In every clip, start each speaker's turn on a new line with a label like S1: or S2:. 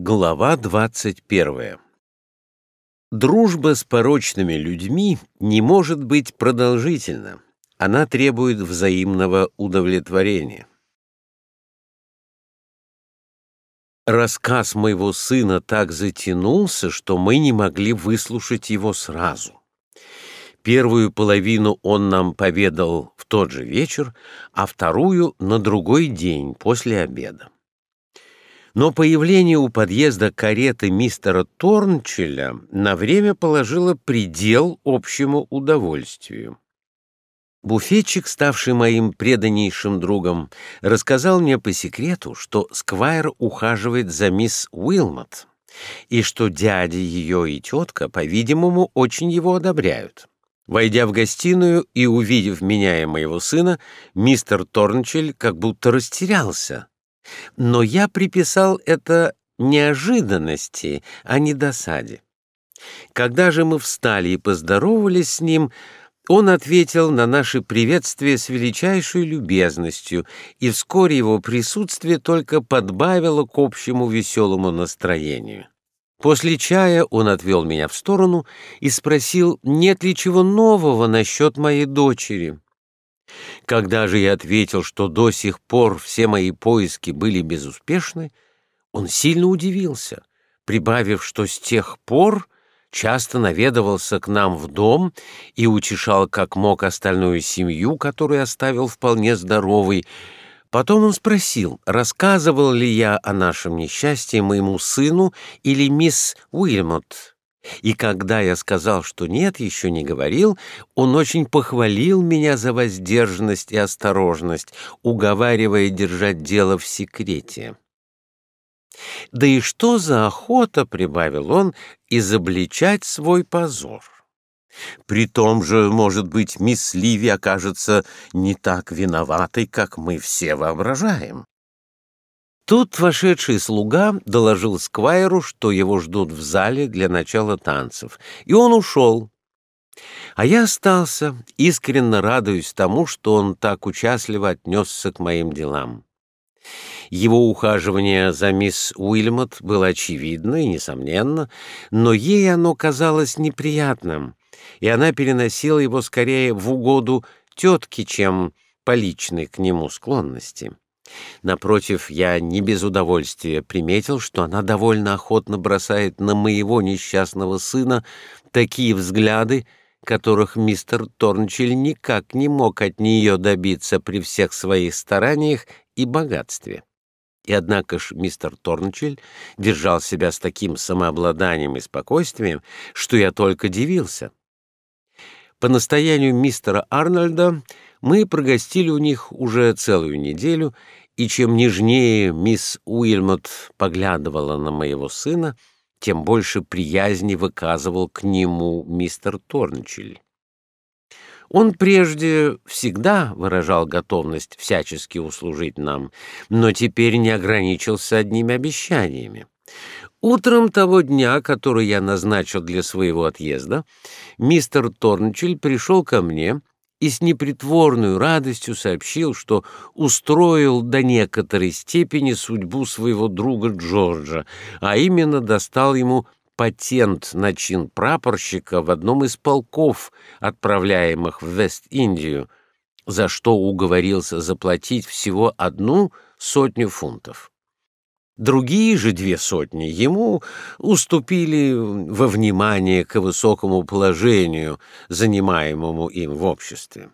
S1: Глава 21. Дружба с порочными людьми не может быть продолжительна. Она требует взаимного удовлетворения. Рассказ моего сына так затянулся, что мы не могли выслушать его сразу. Первую половину он нам поведал в тот же вечер, а вторую — на другой день после обеда. Но появление у подъезда кареты мистера Торнчеля на время положило предел общему удовольствию. Буфетчик, ставший моим преданнейшим другом, рассказал мне по секрету, что Сквайр ухаживает за мисс Уилмот, и что дядя ее и тетка, по-видимому, очень его одобряют. Войдя в гостиную и увидев меня и моего сына, мистер Торнчель как будто растерялся, но я приписал это неожиданности, а не досаде. Когда же мы встали и поздоровались с ним, он ответил на наши приветствия с величайшей любезностью, и вскоре его присутствие только подбавило к общему веселому настроению. После чая он отвел меня в сторону и спросил, нет ли чего нового насчет моей дочери. Когда же я ответил, что до сих пор все мои поиски были безуспешны, он сильно удивился, прибавив, что с тех пор часто наведывался к нам в дом и утешал как мог остальную семью, которую оставил вполне здоровой. Потом он спросил, рассказывал ли я о нашем несчастье моему сыну или мисс Уильмот. И когда я сказал, что нет, еще не говорил, он очень похвалил меня за воздержанность и осторожность, уговаривая держать дело в секрете. «Да и что за охота, — прибавил он, — изобличать свой позор? При том же, может быть, мисс Ливи окажется не так виноватой, как мы все воображаем. Тут вошедший слуга доложил Сквайру, что его ждут в зале для начала танцев, и он ушел. А я остался, искренне радуясь тому, что он так участливо отнесся к моим делам. Его ухаживание за мисс Уильмот было очевидно и несомненно, но ей оно казалось неприятным, и она переносила его скорее в угоду тетке, чем по личной к нему склонности. Напротив, я не без удовольствия приметил, что она довольно охотно бросает на моего несчастного сына такие взгляды, которых мистер Торнчель никак не мог от нее добиться при всех своих стараниях и богатстве. И однако ж мистер Торнчель держал себя с таким самообладанием и спокойствием, что я только дивился. По настоянию мистера Арнольда мы прогостили у них уже целую неделю, и чем нежнее мисс Уильмот поглядывала на моего сына, тем больше приязни выказывал к нему мистер Торнчель. Он прежде всегда выражал готовность всячески услужить нам, но теперь не ограничился одними обещаниями. Утром того дня, который я назначил для своего отъезда, мистер Торнчель пришел ко мне и с непритворной радостью сообщил, что устроил до некоторой степени судьбу своего друга Джорджа, а именно достал ему патент на чин прапорщика в одном из полков, отправляемых в Вест-Индию, за что уговорился заплатить всего одну сотню фунтов. Другие же две сотни ему уступили во внимание к высокому положению, занимаемому им в обществе.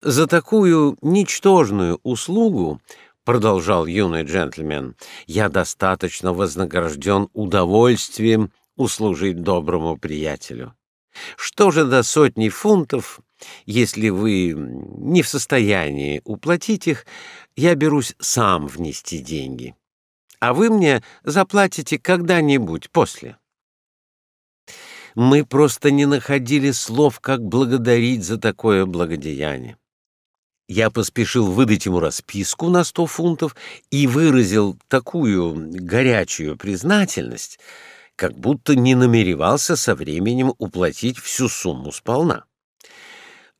S1: За такую ничтожную услугу, продолжал юный джентльмен, я достаточно вознагражден удовольствием услужить доброму приятелю. Что же до сотни фунтов, если вы не в состоянии уплатить их, я берусь сам внести деньги а вы мне заплатите когда-нибудь после. Мы просто не находили слов, как благодарить за такое благодеяние. Я поспешил выдать ему расписку на сто фунтов и выразил такую горячую признательность, как будто не намеревался со временем уплатить всю сумму сполна.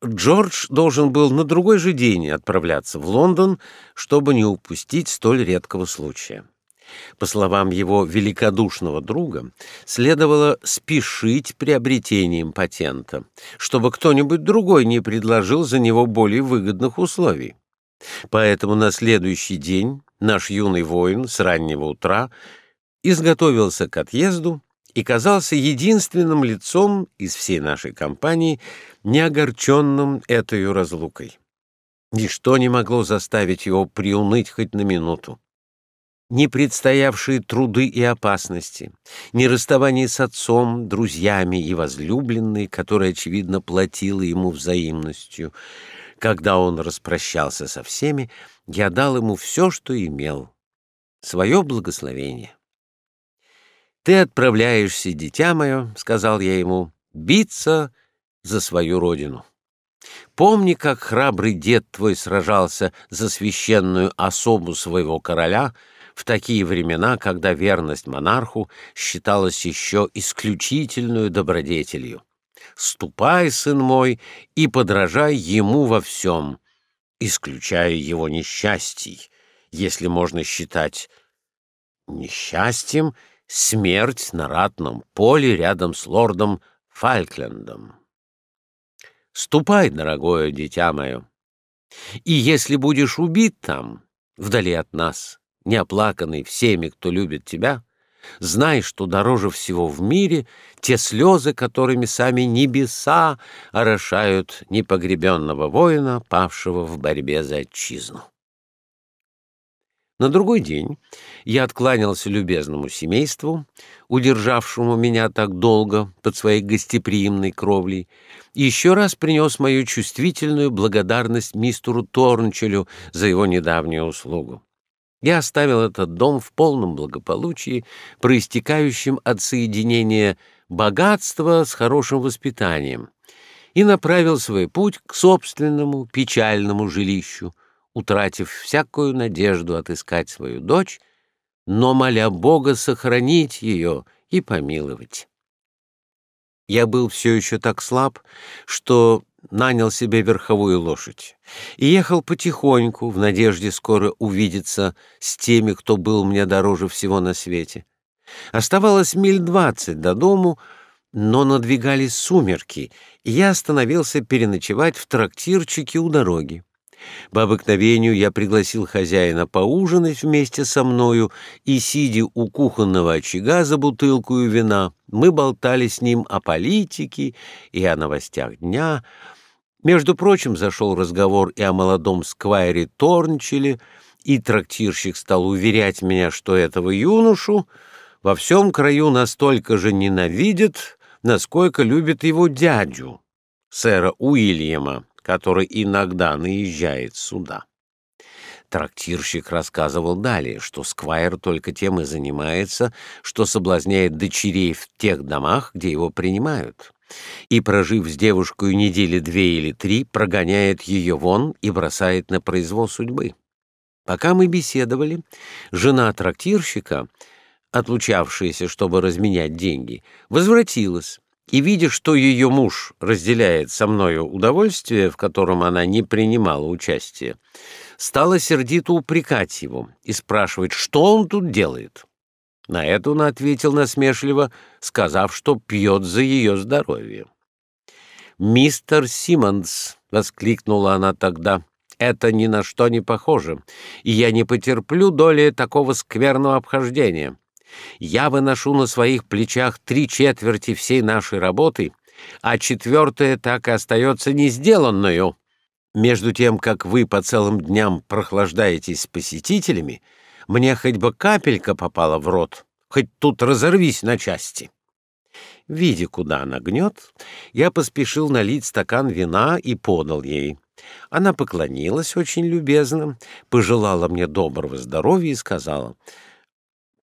S1: Джордж должен был на другой же день отправляться в Лондон, чтобы не упустить столь редкого случая. По словам его великодушного друга, следовало спешить приобретением патента, чтобы кто-нибудь другой не предложил за него более выгодных условий. Поэтому на следующий день наш юный воин с раннего утра изготовился к отъезду и казался единственным лицом из всей нашей компании, не огорченным этой разлукой. Ничто не могло заставить его приуныть хоть на минуту ни предстоявшие труды и опасности, ни расставание с отцом, друзьями и возлюбленной, которая, очевидно, платила ему взаимностью. Когда он распрощался со всеми, я дал ему все, что имел, свое благословение. «Ты отправляешься, дитя мое, — сказал я ему, — биться за свою родину». Помни, как храбрый дед твой сражался за священную особу своего короля — в такие времена, когда верность монарху считалась еще исключительную добродетелью. «Ступай, сын мой, и подражай ему во всем, исключая его несчастий, если можно считать несчастьем смерть на ратном поле рядом с лордом Фалклендом. Ступай, дорогое дитя мое, и если будешь убит там, вдали от нас, неоплаканный всеми, кто любит тебя, знай, что дороже всего в мире те слезы, которыми сами небеса орошают непогребенного воина, павшего в борьбе за отчизну. На другой день я откланялся любезному семейству, удержавшему меня так долго под своей гостеприимной кровлей, и еще раз принес мою чувствительную благодарность мистеру Торнчелю за его недавнюю услугу. Я оставил этот дом в полном благополучии, проистекающем от соединения богатства с хорошим воспитанием, и направил свой путь к собственному печальному жилищу, утратив всякую надежду отыскать свою дочь, но моля Бога сохранить ее и помиловать. Я был все еще так слаб, что нанял себе верховую лошадь и ехал потихоньку в надежде скоро увидеться с теми, кто был мне дороже всего на свете. Оставалось миль двадцать до дому, но надвигались сумерки, и я остановился переночевать в трактирчике у дороги. По обыкновению я пригласил хозяина поужинать вместе со мною, и, сидя у кухонного очага за бутылку вина, мы болтали с ним о политике и о новостях дня, между прочим, зашел разговор и о молодом сквайре Торнчеле, и трактирщик стал уверять меня, что этого юношу во всем краю настолько же ненавидят, насколько любит его дядю, сэра Уильяма, который иногда наезжает сюда. Трактирщик рассказывал далее, что Сквайр только тем и занимается, что соблазняет дочерей в тех домах, где его принимают и, прожив с девушкой недели две или три, прогоняет ее вон и бросает на произвол судьбы. Пока мы беседовали, жена трактирщика, отлучавшаяся, чтобы разменять деньги, возвратилась и, видя, что ее муж разделяет со мною удовольствие, в котором она не принимала участия, стала сердито упрекать его и спрашивать, что он тут делает. На это он ответил насмешливо, сказав, что пьет за ее здоровье. «Мистер Симмонс!» — воскликнула она тогда. «Это ни на что не похоже, и я не потерплю доли такого скверного обхождения. Я выношу на своих плечах три четверти всей нашей работы, а четвертая так и остается не сделанную. Между тем, как вы по целым дням прохлаждаетесь с посетителями, — мне хоть бы капелька попала в рот, хоть тут разорвись на части. Видя, куда она гнет, я поспешил налить стакан вина и подал ей. Она поклонилась очень любезно, пожелала мне доброго здоровья и сказала,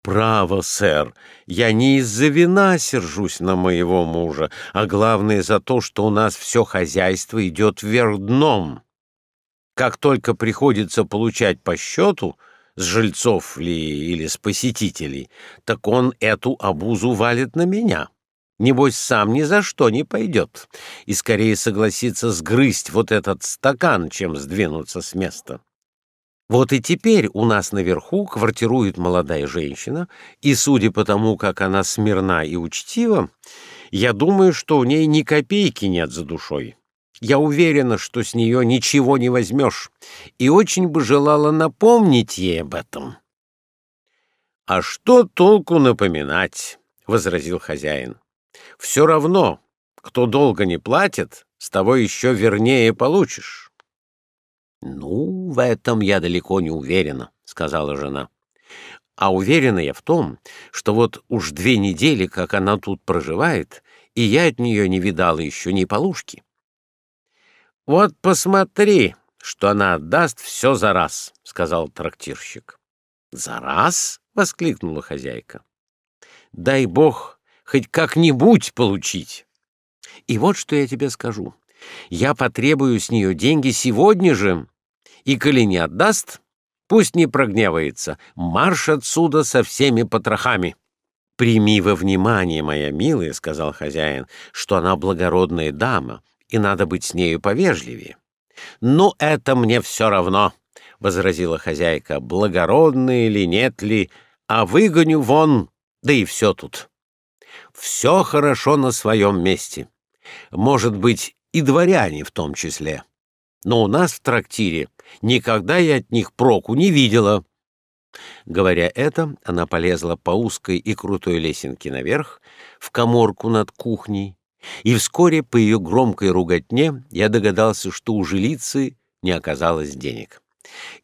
S1: «Право, сэр, я не из-за вина сержусь на моего мужа, а главное за то, что у нас все хозяйство идет вверх дном. Как только приходится получать по счету — с жильцов ли или с посетителей, так он эту обузу валит на меня. Небось, сам ни за что не пойдет и скорее согласится сгрызть вот этот стакан, чем сдвинуться с места. Вот и теперь у нас наверху квартирует молодая женщина, и, судя по тому, как она смирна и учтива, я думаю, что у ней ни копейки нет за душой. Я уверена, что с нее ничего не возьмешь, и очень бы желала напомнить ей об этом. — А что толку напоминать? — возразил хозяин. — Все равно, кто долго не платит, с того еще вернее получишь. — Ну, в этом я далеко не уверена, — сказала жена. А уверена я в том, что вот уж две недели, как она тут проживает, и я от нее не видала еще ни полушки. — Вот посмотри, что она отдаст все за раз, — сказал трактирщик. — За раз? — воскликнула хозяйка. — Дай бог хоть как-нибудь получить. И вот что я тебе скажу. Я потребую с нее деньги сегодня же, и коли не отдаст, пусть не прогневается, марш отсюда со всеми потрохами. «Прими во внимание, моя милая», — сказал хозяин, — «что она благородная дама, и надо быть с нею повежливее». «Ну, это мне все равно», — возразила хозяйка, — «благородная ли, нет ли, а выгоню вон, да и все тут. Все хорошо на своем месте. Может быть, и дворяне в том числе. Но у нас в трактире никогда я от них проку не видела». Говоря это, она полезла по узкой и крутой лесенке наверх, в коморку над кухней, и вскоре по ее громкой руготне я догадался, что у жилицы не оказалось денег.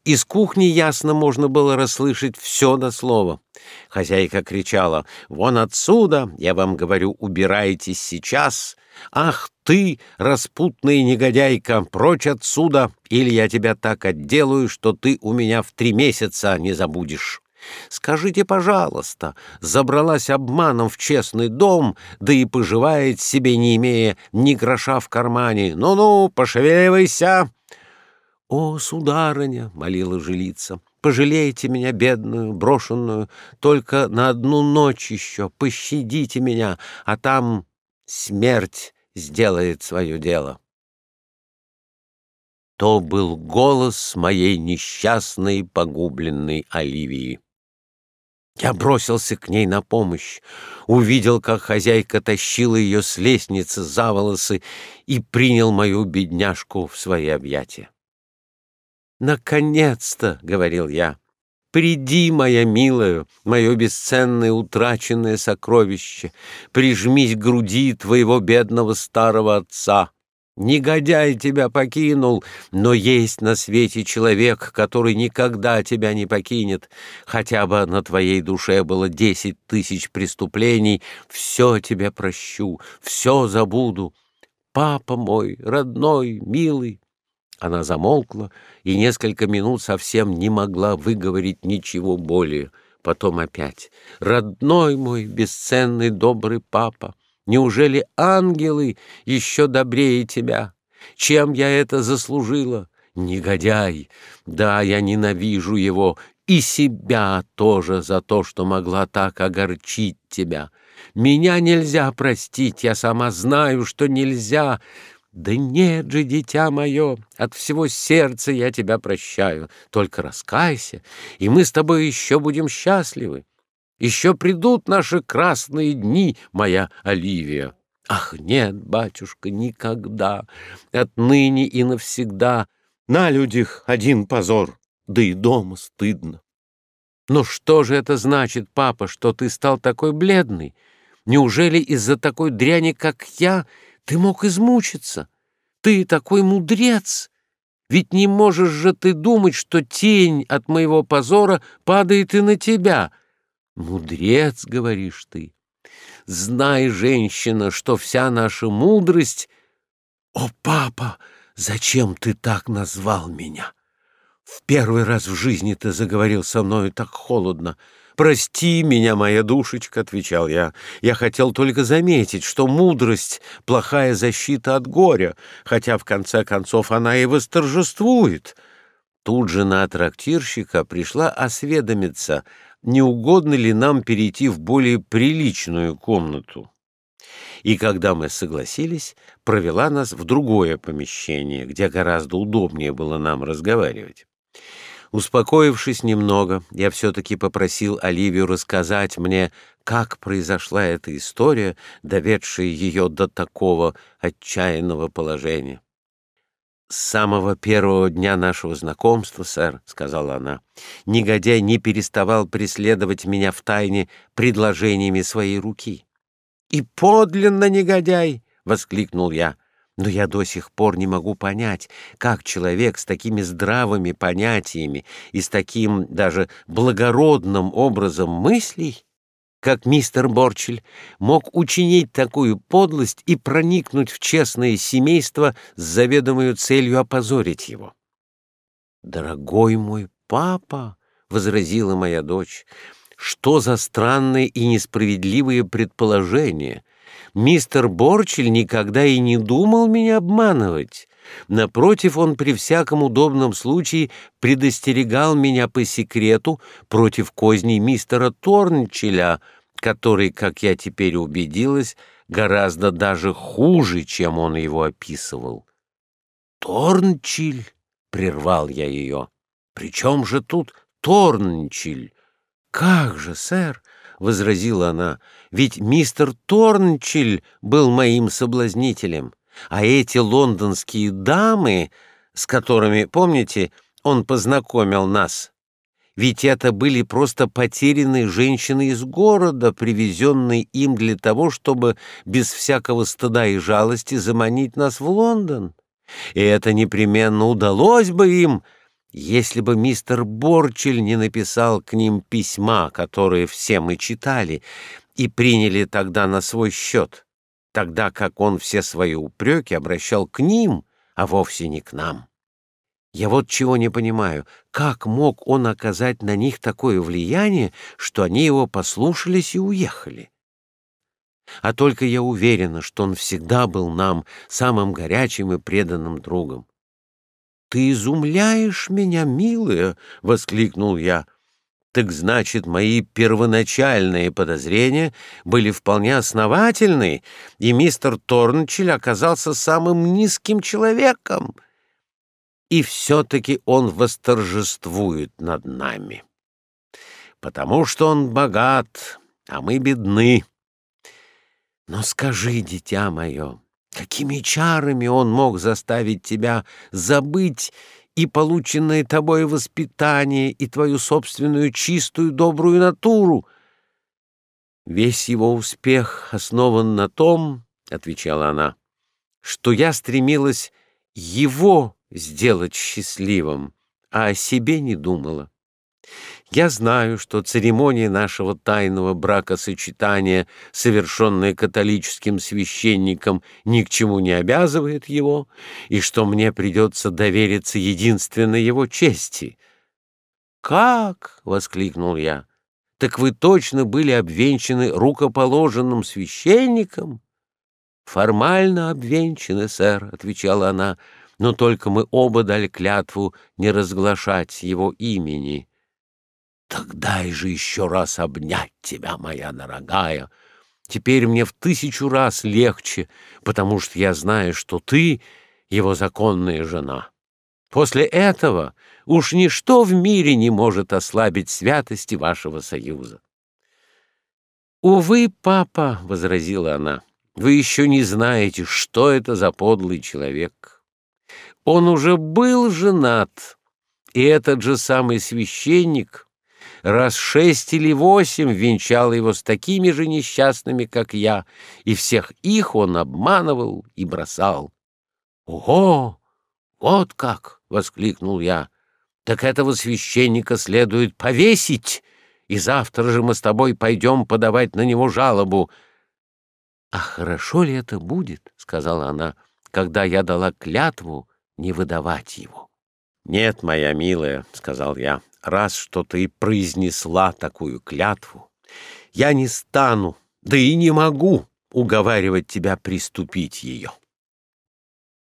S1: Из кухни ясно можно было расслышать все до слова. Хозяйка кричала «Вон отсюда! Я вам говорю, убирайтесь сейчас! Ах ты, распутная негодяйка, прочь отсюда, или я тебя так отделаю, что ты у меня в три месяца не забудешь!» Скажите, пожалуйста, забралась обманом в честный дом, да и поживает себе, не имея ни гроша в кармане. Ну-ну, пошевеливайся!» «О, сударыня!» — молила жилица. «Пожалейте меня, бедную, брошенную, только на одну ночь еще, пощадите меня, а там смерть сделает свое дело». То был голос моей несчастной погубленной Оливии. Я бросился к ней на помощь, увидел, как хозяйка тащила ее с лестницы за волосы и принял мою бедняжку в свои объятия. «Наконец-то!» — говорил я. «Приди, моя милая, мое бесценное утраченное сокровище, прижмись к груди твоего бедного старого отца. Негодяй тебя покинул, но есть на свете человек, который никогда тебя не покинет. Хотя бы на твоей душе было десять тысяч преступлений, все тебе прощу, все забуду. Папа мой, родной, милый, она замолкла и несколько минут совсем не могла выговорить ничего более. Потом опять. «Родной мой, бесценный добрый папа, неужели ангелы еще добрее тебя? Чем я это заслужила? Негодяй! Да, я ненавижу его и себя тоже за то, что могла так огорчить тебя. Меня нельзя простить, я сама знаю, что нельзя». Да нет же, дитя мое, от всего сердца я тебя прощаю. Только раскайся, и мы с тобой еще будем счастливы. Еще придут наши красные дни, моя Оливия. Ах, нет, батюшка, никогда, отныне и навсегда. На людях один позор, да и дома стыдно. Но что же это значит, папа, что ты стал такой бледный? Неужели из-за такой дряни, как я, ты мог измучиться. Ты такой мудрец. Ведь не можешь же ты думать, что тень от моего позора падает и на тебя. Мудрец, говоришь ты. Знай, женщина, что вся наша мудрость... О, папа, зачем ты так назвал меня? В первый раз в жизни ты заговорил со мною так холодно. «Прости меня, моя душечка», — отвечал я. «Я хотел только заметить, что мудрость — плохая защита от горя, хотя, в конце концов, она и восторжествует». Тут же на трактирщика пришла осведомиться, не угодно ли нам перейти в более приличную комнату. И когда мы согласились, провела нас в другое помещение, где гораздо удобнее было нам разговаривать. Успокоившись немного, я все-таки попросил Оливию рассказать мне, как произошла эта история, доведшая ее до такого отчаянного положения. «С самого первого дня нашего знакомства, сэр, — сказала она, — негодяй не переставал преследовать меня в тайне предложениями своей руки. — И подлинно негодяй! — воскликнул я. Но я до сих пор не могу понять, как человек с такими здравыми понятиями и с таким даже благородным образом мыслей, как мистер Борчель, мог учинить такую подлость и проникнуть в честное семейство с заведомой целью опозорить его. «Дорогой мой папа», — возразила моя дочь, — «что за странные и несправедливые предположения!» Мистер Борчель никогда и не думал меня обманывать. Напротив, он при всяком удобном случае предостерегал меня по секрету против козней мистера Торнчеля, который, как я теперь убедилась, гораздо даже хуже, чем он его описывал. «Торнчель!» — прервал я ее. «При чем же тут Торнчель?» «Как же, сэр!» — возразила она, — «ведь мистер Торнчель был моим соблазнителем, а эти лондонские дамы, с которыми, помните, он познакомил нас, ведь это были просто потерянные женщины из города, привезенные им для того, чтобы без всякого стыда и жалости заманить нас в Лондон. И это непременно удалось бы им, — если бы мистер Борчель не написал к ним письма, которые все мы читали, и приняли тогда на свой счет, тогда как он все свои упреки обращал к ним, а вовсе не к нам. Я вот чего не понимаю, как мог он оказать на них такое влияние, что они его послушались и уехали? А только я уверена, что он всегда был нам самым горячим и преданным другом. «Ты изумляешь меня, милая!» — воскликнул я. «Так значит, мои первоначальные подозрения были вполне основательны, и мистер Торнчель оказался самым низким человеком. И все-таки он восторжествует над нами, потому что он богат, а мы бедны. Но скажи, дитя мое, Какими чарами он мог заставить тебя забыть и полученное тобой воспитание, и твою собственную чистую добрую натуру? Весь его успех основан на том, — отвечала она, — что я стремилась его сделать счастливым, а о себе не думала. Я знаю, что церемония нашего тайного бракосочетания, совершенная католическим священником, ни к чему не обязывает его, и что мне придется довериться единственной его чести. «Как?» — воскликнул я. «Так вы точно были обвенчаны рукоположенным священником?» «Формально обвенчаны, сэр», — отвечала она, — «но только мы оба дали клятву не разглашать его имени». Тогда и же еще раз обнять тебя, моя дорогая. Теперь мне в тысячу раз легче, потому что я знаю, что ты его законная жена. После этого уж ничто в мире не может ослабить святости вашего союза. «Увы, папа», — возразила она, — «вы еще не знаете, что это за подлый человек. Он уже был женат, и этот же самый священник раз шесть или восемь венчал его с такими же несчастными, как я, и всех их он обманывал и бросал. «Ого! Вот как!» — воскликнул я. «Так этого священника следует повесить, и завтра же мы с тобой пойдем подавать на него жалобу». «А хорошо ли это будет?» — сказала она, — «когда я дала клятву не выдавать его». «Нет, моя милая», — сказал я, раз что ты произнесла такую клятву, я не стану, да и не могу уговаривать тебя приступить ее.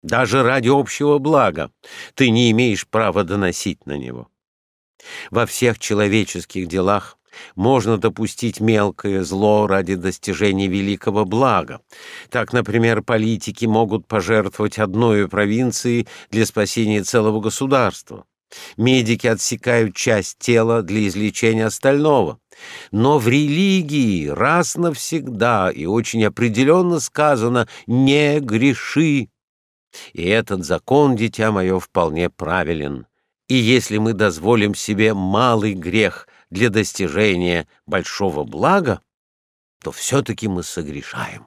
S1: Даже ради общего блага ты не имеешь права доносить на него. Во всех человеческих делах можно допустить мелкое зло ради достижения великого блага. Так, например, политики могут пожертвовать одной провинцией для спасения целого государства. Медики отсекают часть тела для излечения остального. Но в религии раз навсегда и очень определенно сказано «не греши». И этот закон, дитя мое, вполне правилен. И если мы дозволим себе малый грех для достижения большого блага, то все-таки мы согрешаем.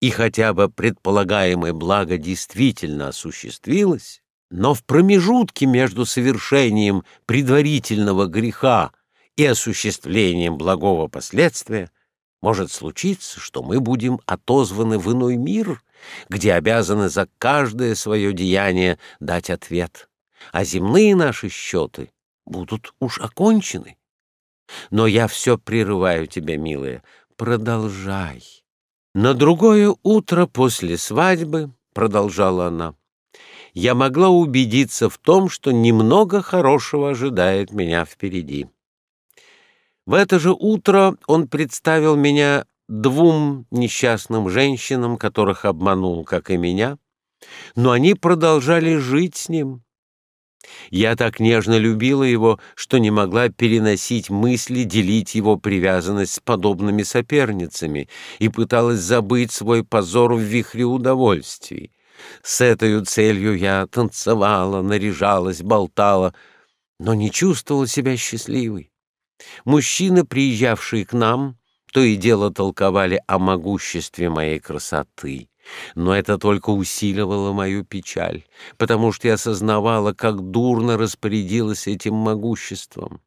S1: И хотя бы предполагаемое благо действительно осуществилось, но в промежутке между совершением предварительного греха и осуществлением благого последствия может случиться, что мы будем отозваны в иной мир, где обязаны за каждое свое деяние дать ответ, а земные наши счеты будут уж окончены. Но я все прерываю тебя, милая, продолжай. На другое утро после свадьбы, продолжала она, я могла убедиться в том, что немного хорошего ожидает меня впереди. В это же утро он представил меня двум несчастным женщинам, которых обманул, как и меня, но они продолжали жить с ним. Я так нежно любила его, что не могла переносить мысли делить его привязанность с подобными соперницами и пыталась забыть свой позор в вихре удовольствий. С этой целью я танцевала, наряжалась, болтала, но не чувствовала себя счастливой. Мужчины, приезжавшие к нам, то и дело толковали о могуществе моей красоты. Но это только усиливало мою печаль, потому что я осознавала, как дурно распорядилась этим могуществом.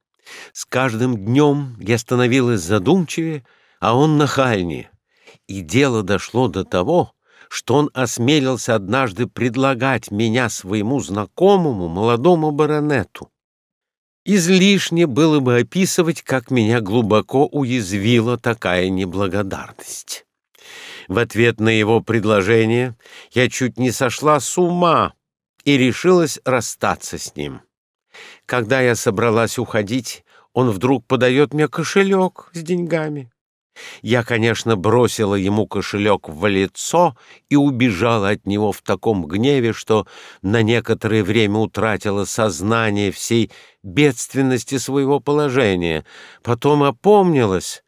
S1: С каждым днем я становилась задумчивее, а он нахальнее. И дело дошло до того, что он осмелился однажды предлагать меня своему знакомому молодому баронету. Излишне было бы описывать, как меня глубоко уязвила такая неблагодарность. В ответ на его предложение я чуть не сошла с ума и решилась расстаться с ним. Когда я собралась уходить, он вдруг подает мне кошелек с деньгами. Я, конечно, бросила ему кошелек в лицо и убежала от него в таком гневе, что на некоторое время утратила сознание всей бедственности своего положения. Потом опомнилась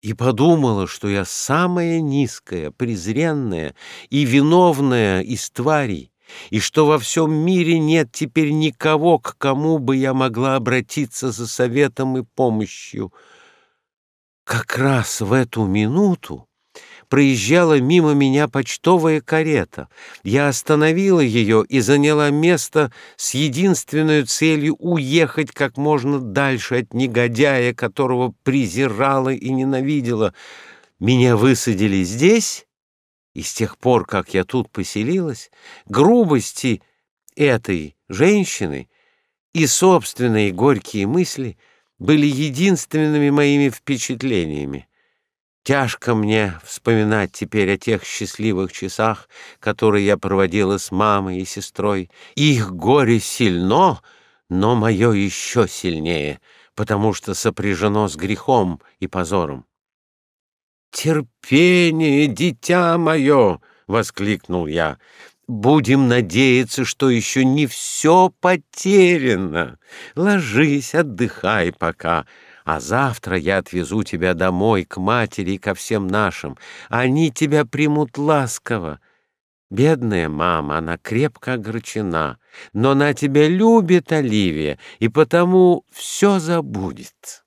S1: и подумала, что я самая низкая, презренная и виновная из тварей, и что во всем мире нет теперь никого, к кому бы я могла обратиться за советом и помощью — как раз в эту минуту проезжала мимо меня почтовая карета. Я остановила ее и заняла место с единственной целью уехать как можно дальше от негодяя, которого презирала и ненавидела. Меня высадили здесь, и с тех пор, как я тут поселилась, грубости этой женщины и собственные горькие мысли — были единственными моими впечатлениями. Тяжко мне вспоминать теперь о тех счастливых часах, которые я проводила с мамой и сестрой. Их горе сильно, но мое еще сильнее, потому что сопряжено с грехом и позором. «Терпение, дитя мое!» — воскликнул я. Будем надеяться, что еще не все потеряно. Ложись, отдыхай пока, а завтра я отвезу тебя домой к матери и ко всем нашим. Они тебя примут ласково. Бедная мама, она крепко огорчена, но она тебя любит, Оливия, и потому все забудет».